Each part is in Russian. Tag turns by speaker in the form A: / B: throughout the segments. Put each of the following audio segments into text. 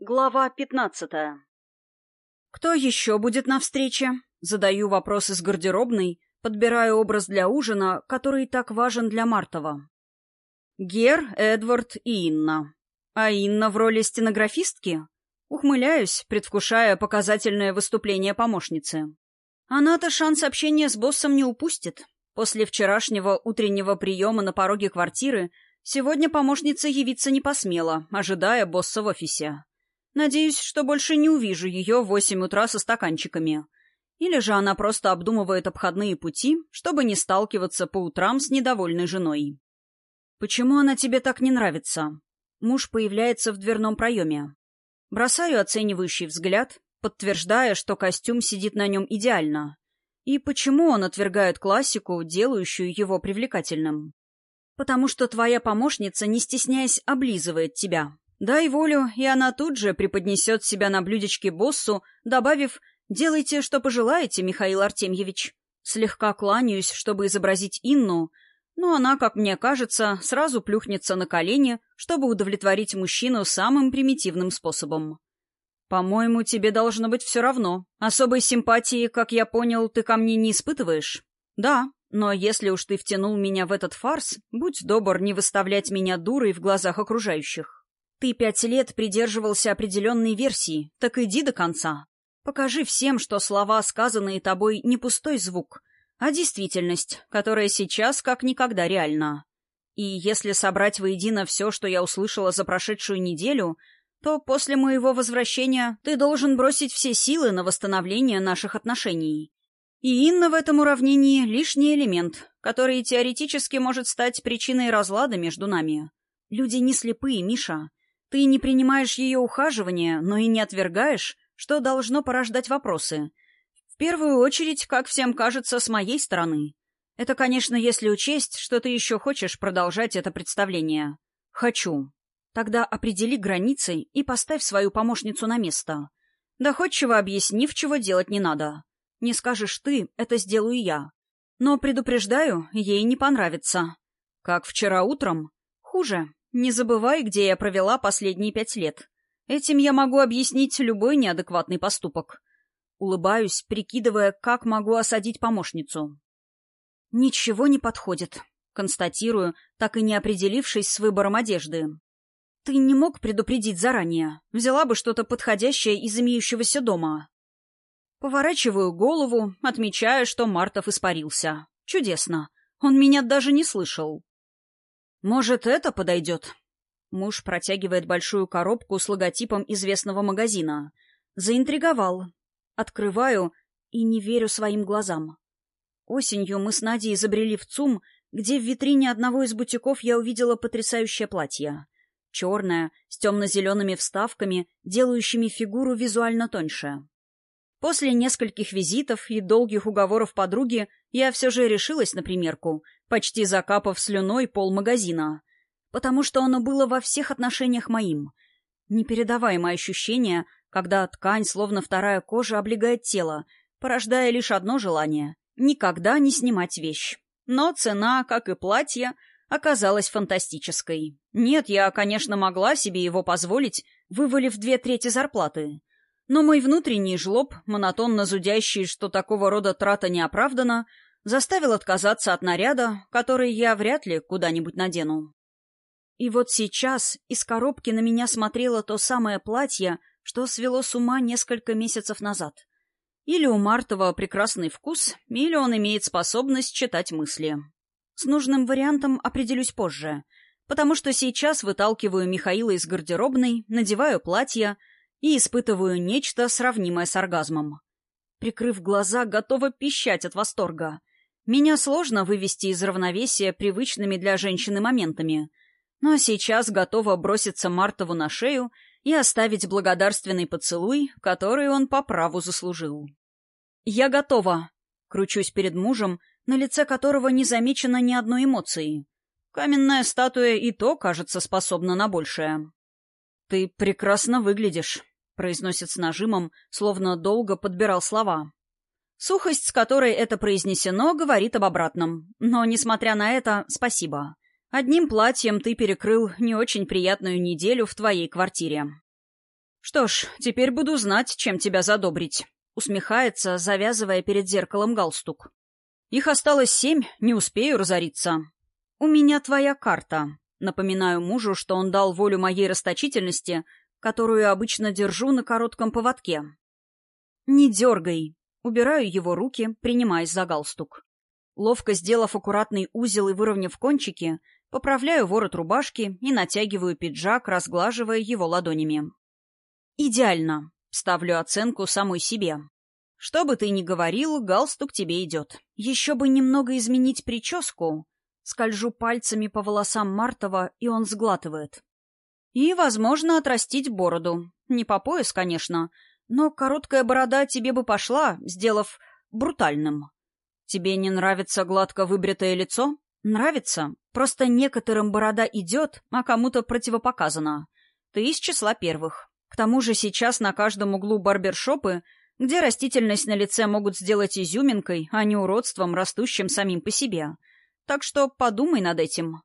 A: Глава пятнадцатая. «Кто еще будет на встрече?» Задаю вопрос из гардеробной, подбирая образ для ужина, который так важен для Мартова. Гер, Эдвард и Инна. А Инна в роли стенографистки? Ухмыляюсь, предвкушая показательное выступление помощницы. Она-то шанс общения с боссом не упустит. После вчерашнего утреннего приема на пороге квартиры сегодня помощница явиться не посмела, ожидая босса в офисе. Надеюсь, что больше не увижу ее в восемь утра со стаканчиками. Или же она просто обдумывает обходные пути, чтобы не сталкиваться по утрам с недовольной женой. «Почему она тебе так не нравится?» Муж появляется в дверном проеме. Бросаю оценивающий взгляд, подтверждая, что костюм сидит на нем идеально. И почему он отвергает классику, делающую его привлекательным? «Потому что твоя помощница, не стесняясь, облизывает тебя», Дай волю, и она тут же преподнесет себя на блюдечке боссу, добавив «Делайте, что пожелаете, Михаил Артемьевич». Слегка кланяюсь, чтобы изобразить Инну, но она, как мне кажется, сразу плюхнется на колени, чтобы удовлетворить мужчину самым примитивным способом. «По-моему, тебе должно быть все равно. Особой симпатии, как я понял, ты ко мне не испытываешь?» «Да, но если уж ты втянул меня в этот фарс, будь добр не выставлять меня дурой в глазах окружающих». Ты пять лет придерживался определенной версии, так иди до конца. Покажи всем, что слова, сказанные тобой, не пустой звук, а действительность, которая сейчас как никогда реальна. И если собрать воедино все, что я услышала за прошедшую неделю, то после моего возвращения ты должен бросить все силы на восстановление наших отношений. И Инна в этом уравнении — лишний элемент, который теоретически может стать причиной разлада между нами. Люди не слепые, Миша. Ты не принимаешь ее ухаживание, но и не отвергаешь, что должно порождать вопросы. В первую очередь, как всем кажется, с моей стороны. Это, конечно, если учесть, что ты еще хочешь продолжать это представление. Хочу. Тогда определи границы и поставь свою помощницу на место. Доходчиво объяснив, чего делать не надо. Не скажешь ты, это сделаю я. Но предупреждаю, ей не понравится. Как вчера утром? Хуже. Не забывай, где я провела последние пять лет. Этим я могу объяснить любой неадекватный поступок. Улыбаюсь, прикидывая, как могу осадить помощницу. Ничего не подходит. Констатирую, так и не определившись с выбором одежды. Ты не мог предупредить заранее. Взяла бы что-то подходящее из имеющегося дома. Поворачиваю голову, отмечая, что Мартов испарился. Чудесно. Он меня даже не слышал. «Может, это подойдет?» Муж протягивает большую коробку с логотипом известного магазина. Заинтриговал. Открываю и не верю своим глазам. Осенью мы с Надей изобрели в ЦУМ, где в витрине одного из бутиков я увидела потрясающее платье. Черное, с темно-зелеными вставками, делающими фигуру визуально тоньше. После нескольких визитов и долгих уговоров подруги я все же решилась на примерку, почти закапав слюной пол магазина. Потому что оно было во всех отношениях моим. Непередаваемое ощущение, когда ткань, словно вторая кожа, облегает тело, порождая лишь одно желание — никогда не снимать вещь. Но цена, как и платье, оказалась фантастической. Нет, я, конечно, могла себе его позволить, вывалив две трети зарплаты. Но мой внутренний жлоб, монотонно зудящий, что такого рода трата не оправдана, заставил отказаться от наряда, который я вряд ли куда-нибудь надену. И вот сейчас из коробки на меня смотрело то самое платье, что свело с ума несколько месяцев назад. Или у Мартова прекрасный вкус, или он имеет способность читать мысли. С нужным вариантом определюсь позже, потому что сейчас выталкиваю Михаила из гардеробной, надеваю платье — и испытываю нечто сравнимое с оргазмом. Прикрыв глаза, готова пищать от восторга. Меня сложно вывести из равновесия привычными для женщины моментами, но сейчас готова броситься Мартову на шею и оставить благодарственный поцелуй, который он по праву заслужил. «Я готова!» — кручусь перед мужем, на лице которого не замечено ни одной эмоции. Каменная статуя и то, кажется, способна на большее. «Ты прекрасно выглядишь», — произносит с нажимом, словно долго подбирал слова. Сухость, с которой это произнесено, говорит об обратном. Но, несмотря на это, спасибо. Одним платьем ты перекрыл не очень приятную неделю в твоей квартире. «Что ж, теперь буду знать, чем тебя задобрить», — усмехается, завязывая перед зеркалом галстук. «Их осталось семь, не успею разориться». «У меня твоя карта», — напоминаю мужу, что он дал волю моей расточительности, которую обычно держу на коротком поводке. «Не дергай», — убираю его руки, принимаясь за галстук. Ловко сделав аккуратный узел и выровняв кончики, поправляю ворот рубашки и натягиваю пиджак, разглаживая его ладонями. «Идеально!» — ставлю оценку самой себе. «Что бы ты ни говорил, галстук тебе идет. Еще бы немного изменить прическу». Скольжу пальцами по волосам Мартова, и он сглатывает. «И, возможно, отрастить бороду. Не по пояс, конечно, но короткая борода тебе бы пошла, сделав брутальным». Тебе не нравится гладко выбритое лицо? Нравится. Просто некоторым борода идет, а кому-то противопоказана. Ты из числа первых. К тому же сейчас на каждом углу барбершопы, где растительность на лице могут сделать изюминкой, а не уродством, растущим самим по себе. Так что подумай над этим.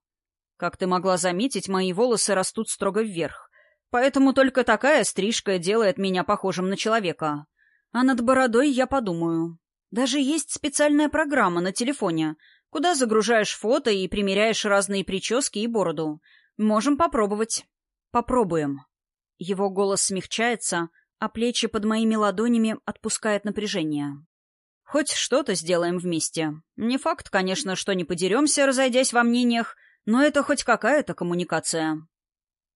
A: Как ты могла заметить, мои волосы растут строго вверх. Поэтому только такая стрижка делает меня похожим на человека. А над бородой я подумаю. Даже есть специальная программа на телефоне, куда загружаешь фото и примеряешь разные прически и бороду. Можем попробовать. Попробуем. Его голос смягчается, а плечи под моими ладонями отпускает напряжение. Хоть что-то сделаем вместе. Не факт, конечно, что не подеремся, разойдясь во мнениях, но это хоть какая-то коммуникация.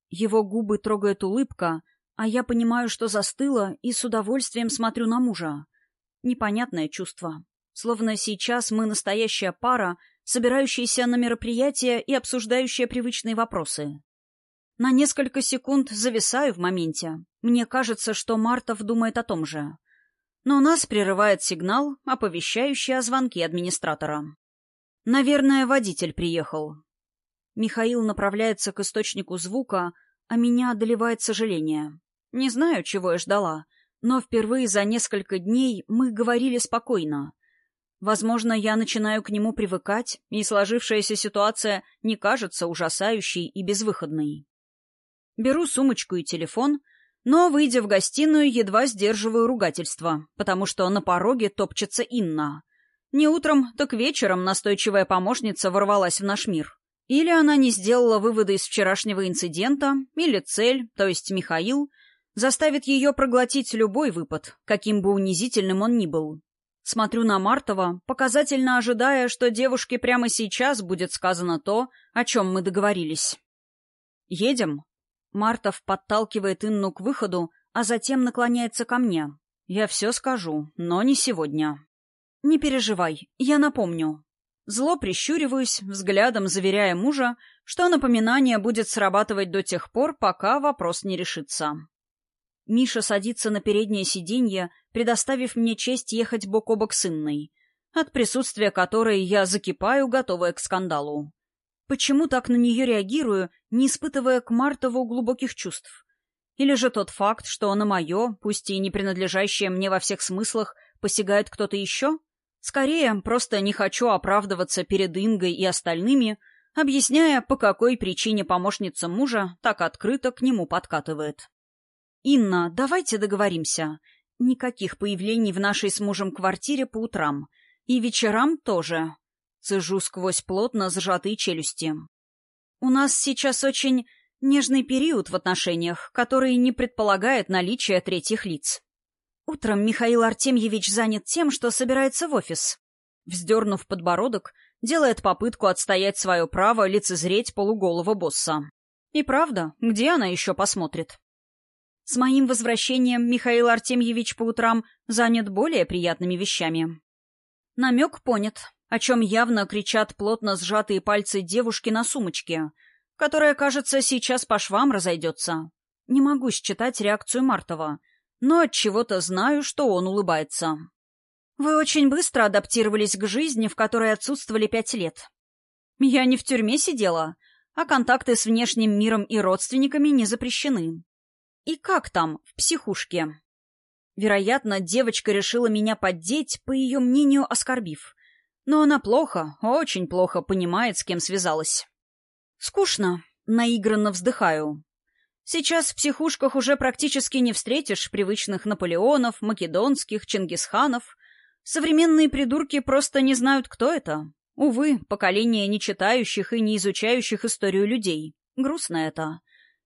A: Его губы трогает улыбка, а я понимаю, что застыла и с удовольствием смотрю на мужа. Непонятное чувство. Словно сейчас мы настоящая пара, собирающаяся на мероприятие и обсуждающая привычные вопросы. На несколько секунд зависаю в моменте. Мне кажется, что Мартов думает о том же. Но нас прерывает сигнал, оповещающий о звонке администратора. Наверное, водитель приехал. Михаил направляется к источнику звука, а меня одолевает сожаление. Не знаю, чего я ждала — но впервые за несколько дней мы говорили спокойно. Возможно, я начинаю к нему привыкать, и сложившаяся ситуация не кажется ужасающей и безвыходной. Беру сумочку и телефон, но, выйдя в гостиную, едва сдерживаю ругательство, потому что на пороге топчется Инна. Не утром, так вечером настойчивая помощница ворвалась в наш мир. Или она не сделала выводы из вчерашнего инцидента, или цель, то есть Михаил, заставит ее проглотить любой выпад, каким бы унизительным он ни был. Смотрю на Мартова, показательно ожидая, что девушке прямо сейчас будет сказано то, о чем мы договорились. «Едем?» Мартов подталкивает Инну к выходу, а затем наклоняется ко мне. «Я все скажу, но не сегодня». «Не переживай, я напомню». Зло прищуриваюсь, взглядом заверяя мужа, что напоминание будет срабатывать до тех пор, пока вопрос не решится. Миша садится на переднее сиденье, предоставив мне честь ехать бок о бок с Инной, от присутствия которой я закипаю, готовая к скандалу. Почему так на нее реагирую, не испытывая к Мартову глубоких чувств? Или же тот факт, что на мое, пусть и не принадлежащее мне во всех смыслах, посягает кто-то еще? Скорее, просто не хочу оправдываться перед Ингой и остальными, объясняя, по какой причине помощница мужа так открыто к нему подкатывает. «Инна, давайте договоримся. Никаких появлений в нашей с мужем квартире по утрам. И вечерам тоже». Цежу сквозь плотно сжатые челюсти. «У нас сейчас очень нежный период в отношениях, который не предполагает наличие третьих лиц. Утром Михаил Артемьевич занят тем, что собирается в офис. Вздернув подбородок, делает попытку отстоять свое право лицезреть полуголого босса. И правда, где она еще посмотрит? С моим возвращением Михаил Артемьевич по утрам занят более приятными вещами. Намек понят, о чем явно кричат плотно сжатые пальцы девушки на сумочке, которая, кажется, сейчас по швам разойдется. Не могу считать реакцию Мартова, но от чего-то знаю, что он улыбается. Вы очень быстро адаптировались к жизни, в которой отсутствовали пять лет. Я не в тюрьме сидела, а контакты с внешним миром и родственниками не запрещены. И как там, в психушке? Вероятно, девочка решила меня поддеть, по ее мнению, оскорбив. Но она плохо, очень плохо понимает, с кем связалась. Скучно, наигранно вздыхаю. Сейчас в психушках уже практически не встретишь привычных Наполеонов, Македонских, Чингисханов. Современные придурки просто не знают, кто это. Увы, поколение не читающих и не изучающих историю людей. Грустно это.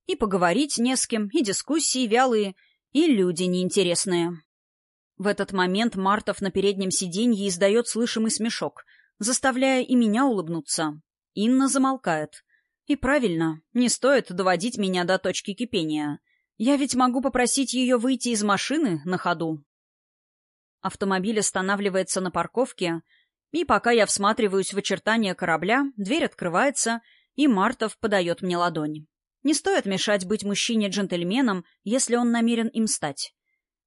A: И поговорить не с кем, и дискуссии вялые, и люди неинтересные. В этот момент Мартов на переднем сиденье издает слышимый смешок, заставляя и меня улыбнуться. Инна замолкает. И правильно, не стоит доводить меня до точки кипения. Я ведь могу попросить ее выйти из машины на ходу. Автомобиль останавливается на парковке, и пока я всматриваюсь в очертания корабля, дверь открывается, и Мартов подает мне ладонь. Не стоит мешать быть мужчине-джентльменом, если он намерен им стать.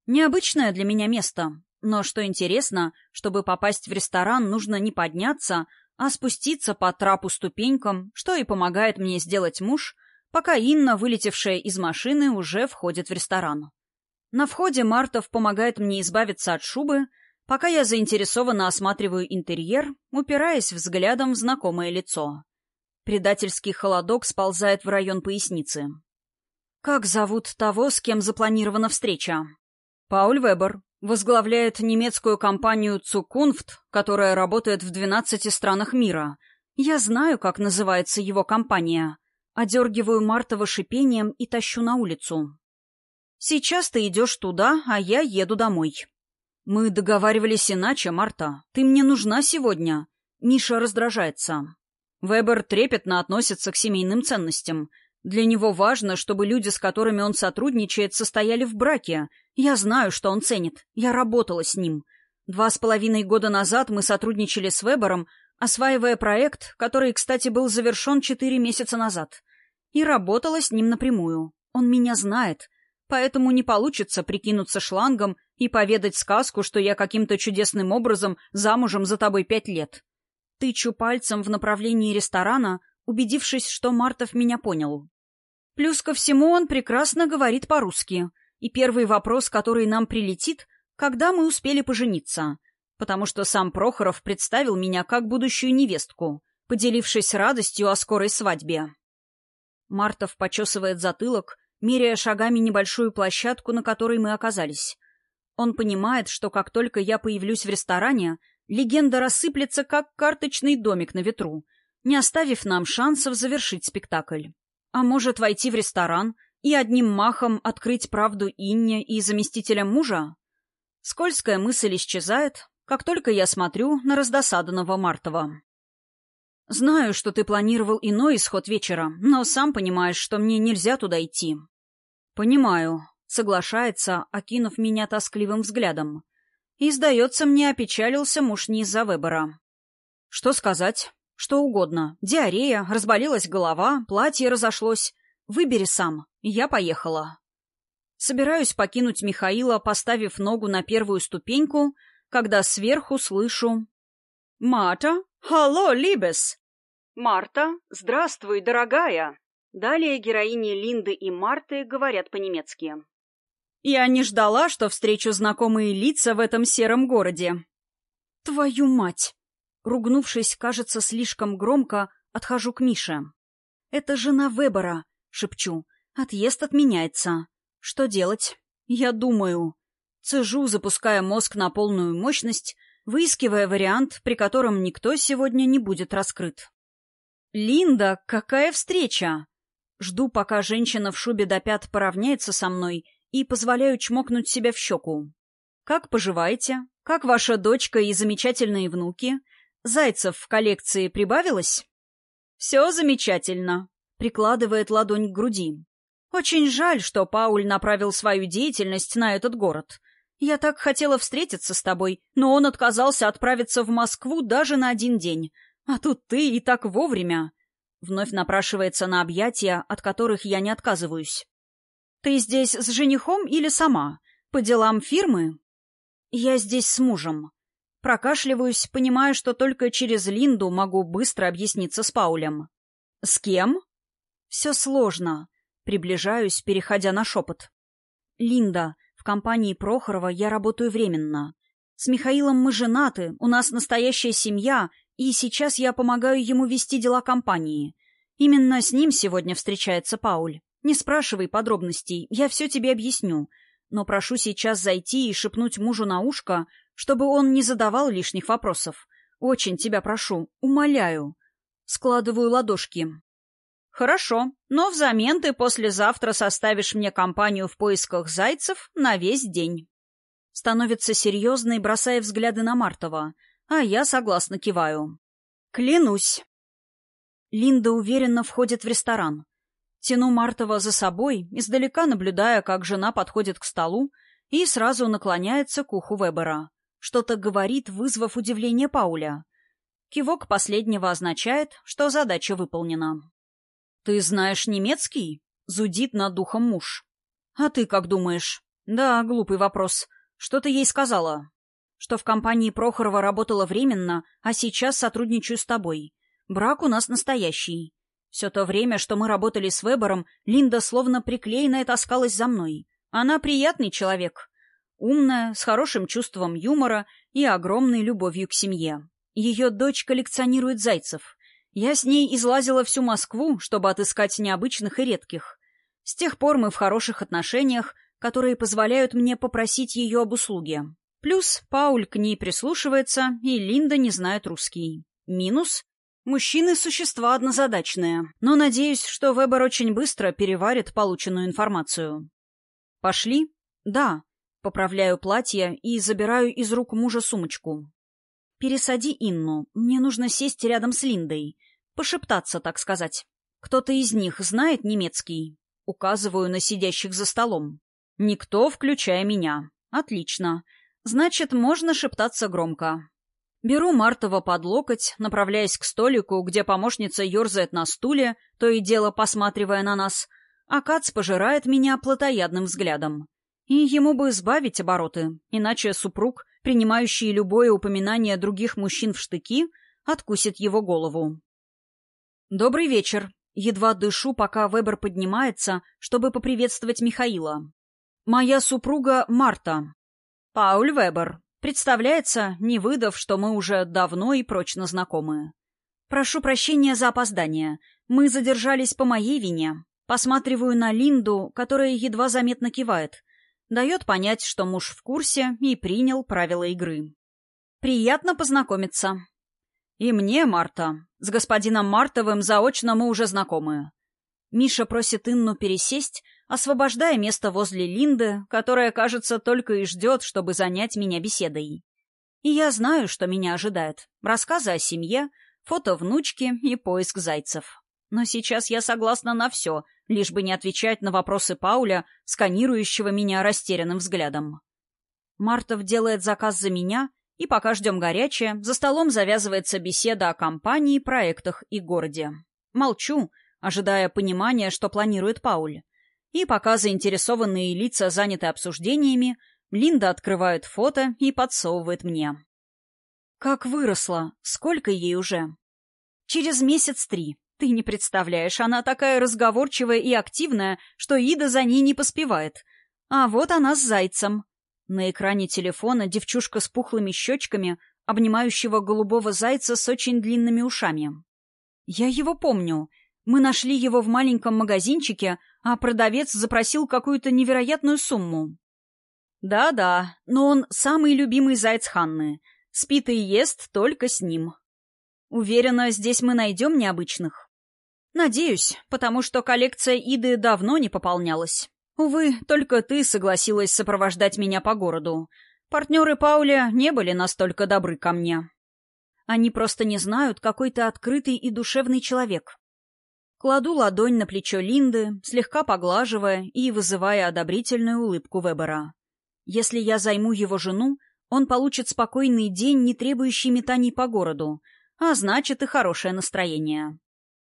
A: Необычное для меня место, но что интересно, чтобы попасть в ресторан, нужно не подняться, а спуститься по трапу-ступенькам, что и помогает мне сделать муж, пока Инна, вылетевшая из машины, уже входит в ресторан. На входе Мартов помогает мне избавиться от шубы, пока я заинтересованно осматриваю интерьер, упираясь взглядом в знакомое лицо. Предательский холодок сползает в район поясницы. «Как зовут того, с кем запланирована встреча?» «Пауль Вебер», Возглавляет немецкую компанию «Цукунфт», которая работает в 12 странах мира. Я знаю, как называется его компания. Одергиваю Мартова шипением и тащу на улицу. Сейчас ты идешь туда, а я еду домой. Мы договаривались иначе, Марта. Ты мне нужна сегодня. Миша раздражается. Вебер трепетно относится к семейным ценностям — для него важно, чтобы люди, с которыми он сотрудничает, состояли в браке. Я знаю, что он ценит. Я работала с ним. Два с половиной года назад мы сотрудничали с Вебером, осваивая проект, который, кстати, был завершен четыре месяца назад. И работала с ним напрямую. Он меня знает. Поэтому не получится прикинуться шлангом и поведать сказку, что я каким-то чудесным образом замужем за тобой пять лет. Тычу пальцем в направлении ресторана, убедившись, что Мартов меня понял. Плюс ко всему он прекрасно говорит по-русски. И первый вопрос, который нам прилетит, когда мы успели пожениться. Потому что сам Прохоров представил меня как будущую невестку, поделившись радостью о скорой свадьбе. Мартов почесывает затылок, меряя шагами небольшую площадку, на которой мы оказались. Он понимает, что как только я появлюсь в ресторане, легенда рассыплется, как карточный домик на ветру, не оставив нам шансов завершить спектакль. А может, войти в ресторан и одним махом открыть правду Инне и заместителя мужа? Скользкая мысль исчезает, как только я смотрю на раздосаданного Мартова. Знаю, что ты планировал иной исход вечера, но сам понимаешь, что мне нельзя туда идти. Понимаю, соглашается, окинув меня тоскливым взглядом. И, сдается мне, опечалился муж не из-за выбора. Что сказать? Что угодно. Диарея, разболелась голова, платье разошлось. Выбери сам. Я поехала. Собираюсь покинуть Михаила, поставив ногу на первую ступеньку, когда сверху слышу... «Марта? Халло, Либес!» «Марта, здравствуй, дорогая!» Далее героини Линды и Марты говорят по-немецки. «Я не ждала, что встречу знакомые лица в этом сером городе». «Твою мать!» Ругнувшись, кажется, слишком громко, отхожу к Мише. «Это жена Вебера», — шепчу. «Отъезд отменяется. Что делать?» «Я думаю». Цежу, запуская мозг на полную мощность, выискивая вариант, при котором никто сегодня не будет раскрыт. «Линда, какая встреча!» Жду, пока женщина в шубе до пят поравняется со мной и позволяю чмокнуть себя в щеку. «Как поживаете? Как ваша дочка и замечательные внуки? Зайцев в коллекции прибавилось? Все замечательно. Прикладывает ладонь к груди. Очень жаль, что Пауль направил свою деятельность на этот город. Я так хотела встретиться с тобой, но он отказался отправиться в Москву даже на один день. А тут ты и так вовремя. Вновь напрашивается на объятия, от которых я не отказываюсь. Ты здесь с женихом или сама? По делам фирмы? Я здесь с мужем. Прокашливаюсь, понимая, что только через Линду могу быстро объясниться с Паулем. «С кем?» «Все сложно». Приближаюсь, переходя на шепот. «Линда, в компании Прохорова я работаю временно. С Михаилом мы женаты, у нас настоящая семья, и сейчас я помогаю ему вести дела компании. Именно с ним сегодня встречается Пауль. Не спрашивай подробностей, я все тебе объясню. Но прошу сейчас зайти и шепнуть мужу на ушко, чтобы он не задавал лишних вопросов. Очень тебя прошу, умоляю. Складываю ладошки. Хорошо, но взамен ты послезавтра составишь мне компанию в поисках зайцев на весь день. Становится серьезной, бросая взгляды на Мартова, а я согласно киваю. Клянусь. Линда уверенно входит в ресторан. Тяну Мартова за собой, издалека наблюдая, как жена подходит к столу и сразу наклоняется к уху Вебера. Что-то говорит, вызвав удивление Пауля. Кивок последнего означает, что задача выполнена. «Ты знаешь немецкий?» — зудит над духом муж. «А ты как думаешь?» «Да, глупый вопрос. Что ты ей сказала?» «Что в компании Прохорова работала временно, а сейчас сотрудничаю с тобой. Брак у нас настоящий. Все то время, что мы работали с Вебером, Линда словно приклеенная таскалась за мной. Она приятный человек. Умная, с хорошим чувством юмора и огромной любовью к семье. Ее дочь коллекционирует зайцев. Я с ней излазила всю Москву, чтобы отыскать необычных и редких. С тех пор мы в хороших отношениях, которые позволяют мне попросить ее об услуге. Плюс Пауль к ней прислушивается, и Линда не знает русский. Минус Мужчины — существа однозадачные, но надеюсь, что Вебер очень быстро переварит полученную информацию. «Пошли?» «Да». Поправляю платье и забираю из рук мужа сумочку. «Пересади Инну. Мне нужно сесть рядом с Линдой. Пошептаться, так сказать. Кто-то из них знает немецкий?» Указываю на сидящих за столом. «Никто, включая меня. Отлично. Значит, можно шептаться громко. Беру Мартова под локоть, направляясь к столику, где помощница ерзает на стуле, то и дело посматривая на нас, а Кац пожирает меня плотоядным взглядом. И ему бы избавить обороты, иначе супруг, принимающий любое упоминание других мужчин в штыки, откусит его голову. «Добрый вечер», Едва дышу, пока Вебер поднимается, чтобы поприветствовать Михаила. «Моя супруга Марта». «Пауль Вебер», Представляется, не выдав, что мы уже давно и прочно знакомы. Прошу прощения за опоздание. Мы задержались по моей вине. Посматриваю на Линду, которая едва заметно кивает. Дает понять, что муж в курсе и принял правила игры. Приятно познакомиться. И мне, Марта. С господином Мартовым заочно мы уже знакомы. Миша просит Инну пересесть, освобождая место возле Линды, которая, кажется, только и ждет, чтобы занять меня беседой. И я знаю, что меня ожидает. Рассказы о семье, фото внучки и поиск зайцев. Но сейчас я согласна на все, лишь бы не отвечать на вопросы Пауля, сканирующего меня растерянным взглядом. Мартов делает заказ за меня, и пока ждем горячее, за столом завязывается беседа о компании, проектах и городе. Молчу, ожидая понимания, что планирует Пауль. И пока заинтересованные лица заняты обсуждениями, Линда открывает фото и подсовывает мне. Как выросла! Сколько ей уже? Через месяц три. Ты не представляешь, она такая разговорчивая и активная, что Ида за ней не поспевает. А вот она с зайцем. На экране телефона девчушка с пухлыми щечками, обнимающего голубого зайца с очень длинными ушами. Я его помню. Мы нашли его в маленьком магазинчике, а продавец запросил какую-то невероятную сумму. Да-да, но он самый любимый заяц Ханны. Спит и ест только с ним. Уверена, здесь мы найдем необычных. Надеюсь, потому что коллекция Иды давно не пополнялась. Увы, только ты согласилась сопровождать меня по городу. Партнеры Пауля не были настолько добры ко мне. Они просто не знают, какой ты открытый и душевный человек. Кладу ладонь на плечо Линды, слегка поглаживая и вызывая одобрительную улыбку Вебера. Если я займу его жену, он получит спокойный день, не требующий метаний по городу, а значит и хорошее настроение.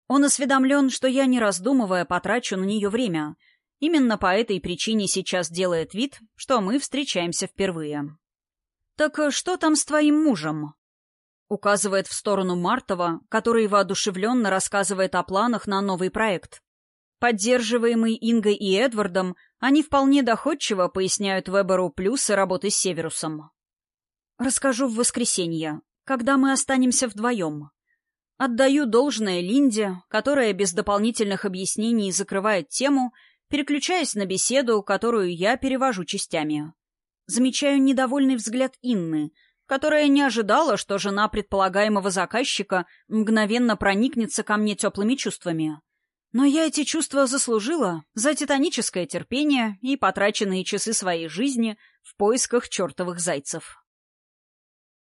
A: Он осведомлен, что я, не раздумывая, потрачу на нее время. Именно по этой причине сейчас делает вид, что мы встречаемся впервые. «Так что там с твоим мужем?» Указывает в сторону Мартова, который воодушевленно рассказывает о планах на новый проект. Поддерживаемый Ингой и Эдвардом, они вполне доходчиво поясняют Веберу плюсы работы с Северусом. «Расскажу в воскресенье, когда мы останемся вдвоем. Отдаю должное Линде, которая без дополнительных объяснений закрывает тему переключаясь на беседу, которую я перевожу частями. Замечаю недовольный взгляд Инны, которая не ожидала, что жена предполагаемого заказчика мгновенно проникнется ко мне теплыми чувствами. Но я эти чувства заслужила за титаническое терпение и потраченные часы своей жизни в поисках чертовых зайцев.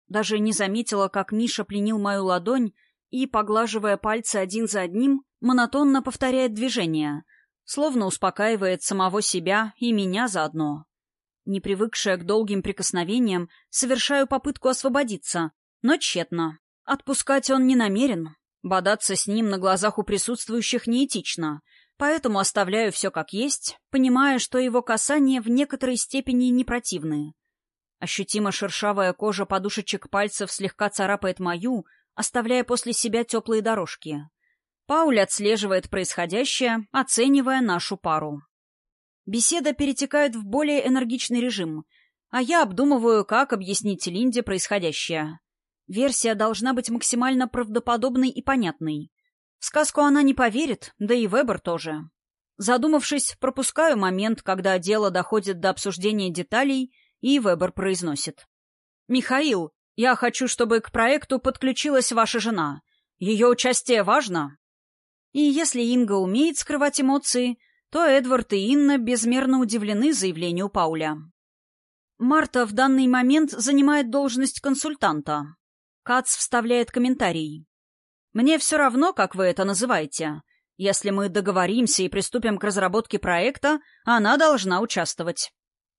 A: Даже не заметила, как Миша пленил мою ладонь и, поглаживая пальцы один за одним, монотонно повторяет движение, словно успокаивает самого себя и меня заодно. Не привыкшая к долгим прикосновениям, совершаю попытку освободиться, но тщетно. Отпускать он не намерен, Бодаться с ним на глазах у присутствующих неэтично, поэтому оставляю все как есть, понимая, что его касания в некоторой степени не противны. Ощутимо шершавая кожа подушечек пальцев слегка царапает мою, оставляя после себя теплые дорожки. Пауль отслеживает происходящее, оценивая нашу пару. Беседа перетекает в более энергичный режим, а я обдумываю, как объяснить Линде происходящее. Версия должна быть максимально правдоподобной и понятной. В сказку она не поверит, да и Вебер тоже. Задумавшись, пропускаю момент, когда дело доходит до обсуждения деталей, и Вебер произносит. «Михаил, я хочу, чтобы к проекту подключилась ваша жена. Ее участие важно». И если Инга умеет скрывать эмоции, то Эдвард и Инна безмерно удивлены заявлению Пауля. Марта в данный момент занимает должность консультанта, Кац вставляет комментарий. «Мне все равно, как вы это называете. Если мы договоримся и приступим к разработке проекта, она должна участвовать».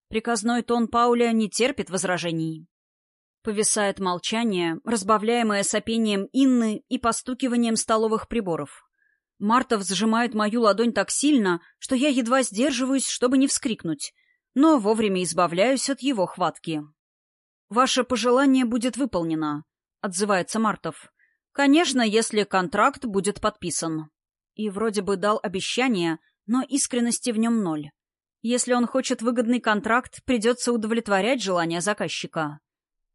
A: Приказной тон Пауля не терпит возражений. Повисает молчание, разбавляемое сопением Инны и постукиванием столовых приборов. Мартов сжимает мою ладонь так сильно, что я едва сдерживаюсь, чтобы не вскрикнуть, но вовремя избавляюсь от его хватки. «Ваше пожелание будет выполнено», — отзывается Мартов. «Конечно, если контракт будет подписан». И вроде бы дал обещание, но искренности в нем ноль. Если он хочет выгодный контракт, придется удовлетворять желания заказчика.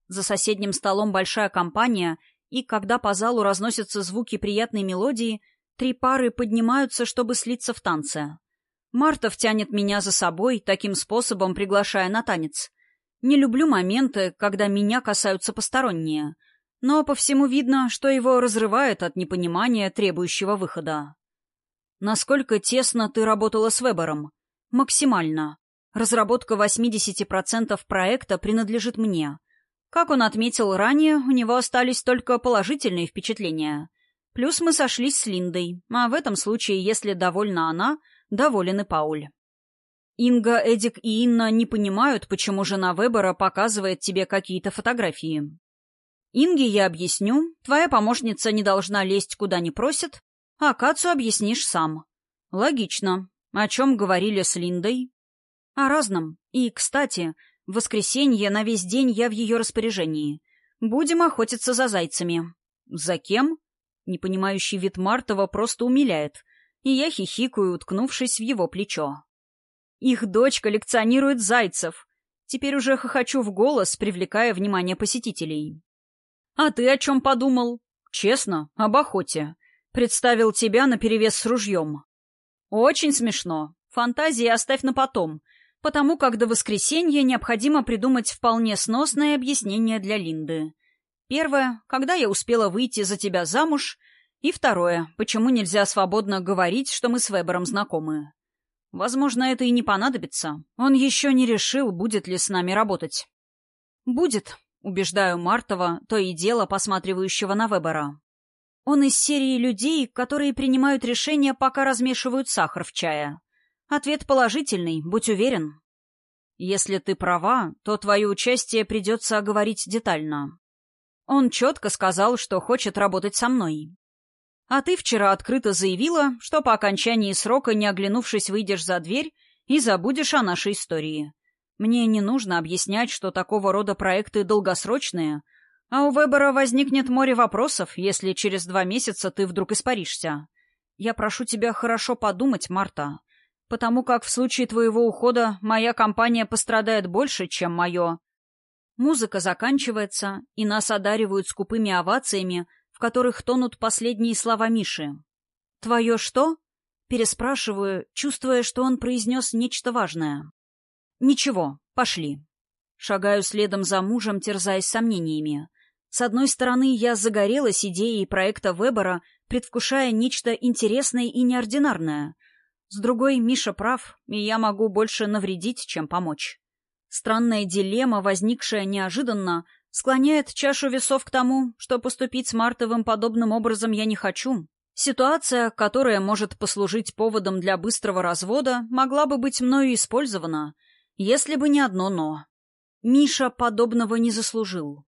A: За соседним столом большая компания, и когда по залу разносятся звуки приятной мелодии, три пары поднимаются, чтобы слиться в танце. Мартов тянет меня за собой, таким способом приглашая на танец. Не люблю моменты, когда меня касаются посторонние — но по всему видно, что его разрывает от непонимания, требующего выхода. Насколько тесно ты работала с Вебером? Максимально. Разработка 80% проекта принадлежит мне. Как он отметил ранее, у него остались только положительные впечатления. Плюс мы сошлись с Линдой, а в этом случае, если довольна она, доволен и Пауль. Инга, Эдик и Инна не понимают, почему жена Вебера показывает тебе какие-то фотографии. Инге я объясню, твоя помощница не должна лезть куда не просит, а Кацу объяснишь сам. Логично. О чем говорили с Линдой? О разном. И, кстати, в воскресенье на весь день я в ее распоряжении. Будем охотиться за зайцами. За кем? Непонимающий вид Мартова просто умиляет, и я хихикаю, уткнувшись в его плечо. Их дочь коллекционирует зайцев. Теперь уже хохочу в голос, привлекая внимание посетителей. «А ты о чем подумал?» «Честно, об охоте. Представил тебя наперевес с ружьем». «Очень смешно. Фантазии оставь на потом, потому как до воскресенья необходимо придумать вполне сносное объяснение для Линды. Первое, когда я успела выйти за тебя замуж, и второе, почему нельзя свободно говорить, что мы с Вебером знакомы. Возможно, это и не понадобится. Он еще не решил, будет ли с нами работать. «Будет», Убеждаю Мартова, то и дело посматривающего на Вебера. Он из серии людей, которые принимают решения, пока размешивают сахар в чае. Ответ положительный, будь уверен. Если ты права, то твое участие придется оговорить детально. Он четко сказал, что хочет работать со мной. А ты вчера открыто заявила, что по окончании срока, не оглянувшись, выйдешь за дверь и забудешь о нашей истории. Мне не нужно объяснять, что такого рода проекты долгосрочные, а у Вебера возникнет море вопросов, если через два месяца ты вдруг испаришься. Я прошу тебя хорошо подумать, Марта, потому как в случае твоего ухода моя компания пострадает больше, чем мое. Музыка заканчивается, и нас одаривают скупыми овациями, в которых тонут последние слова Миши. «Твое что?» — переспрашиваю, чувствуя, что он произнес нечто важное. «Ничего, пошли». Шагаю следом за мужем, терзаясь сомнениями. С одной стороны, я загорелась идеей проекта Вебера, предвкушая нечто интересное и неординарное. С другой, Миша прав, и я могу больше навредить, чем помочь. Странная дилемма, возникшая неожиданно, склоняет чашу весов к тому, что поступить с Мартовым подобным образом я не хочу. Ситуация, которая может послужить поводом для быстрого развода, могла бы быть мною использована, если бы не одно «но». Миша подобного не заслужил.